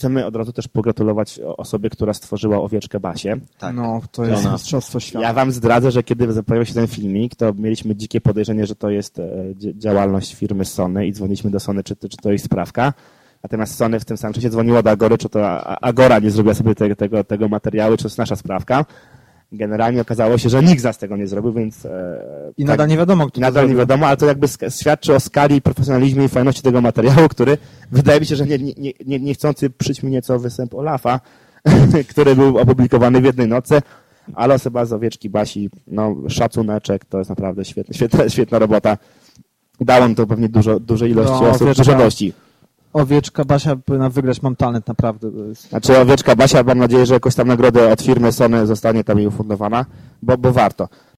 chcemy od razu też pogratulować osobie, która stworzyła owieczkę Basię. Tak. No, to jest Ona. mistrzostwo świata. Ja wam zdradzę, że kiedy pojawił się ten filmik, to mieliśmy dzikie podejrzenie, że to jest e, dzia- działalność firmy Sony i dzwoniliśmy do Sony, czy, to- czy to jest sprawka. Natomiast Sony w tym samym czasie dzwoniło do Agory, czy to Agora nie zrobiła sobie te, tego, tego materiału, czy to jest nasza sprawka. Generalnie okazało się, że nikt z nas tego nie zrobił, więc... E, I tak- nadal nie wiadomo, kto to Nadal nie wiadomo, ale to jakby świadczy o skali, profesjonalizmie i fajności tego materiału, który wydaje mi się, że nie, nie, nie- nie, niechcący przyć mi nieco występ Olafa, który był opublikowany w jednej nocy, ale osoba z owieczki Basi, no szacuneczek, to jest naprawdę świetna, świetna, świetna robota. Dał on to pewnie dużo, dużej ilości No, osób, dużo. Owieczka Basia powinna wygrać, mam talent naprawdę. Znaczy owieczka Basia, mam nadzieję, że jakoś tam nagrodę od firmy Sony zostanie tam jej ufundowana, bo, bo warto.